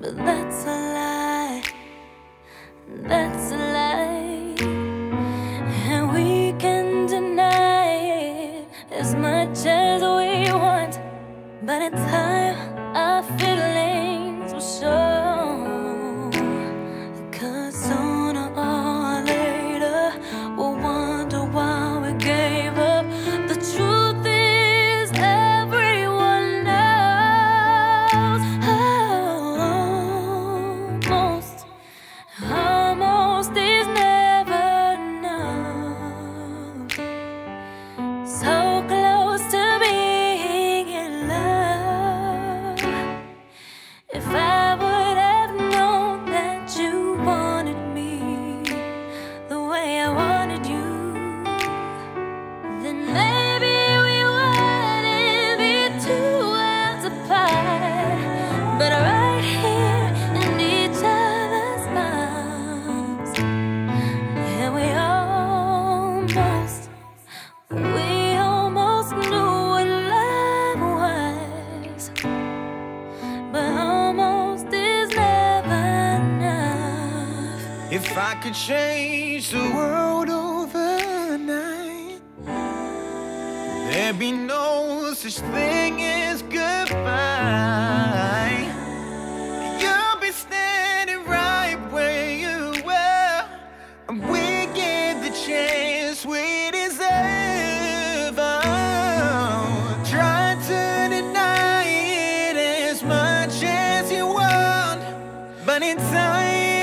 but that's a lie. That's a lie. And we can deny it as much as we want, but it's time If I could change the world overnight, there'd be no such thing as goodbye. You'll be standing right where you were, and we get the chance we deserve. Oh, try to deny it as much as you want, but in time.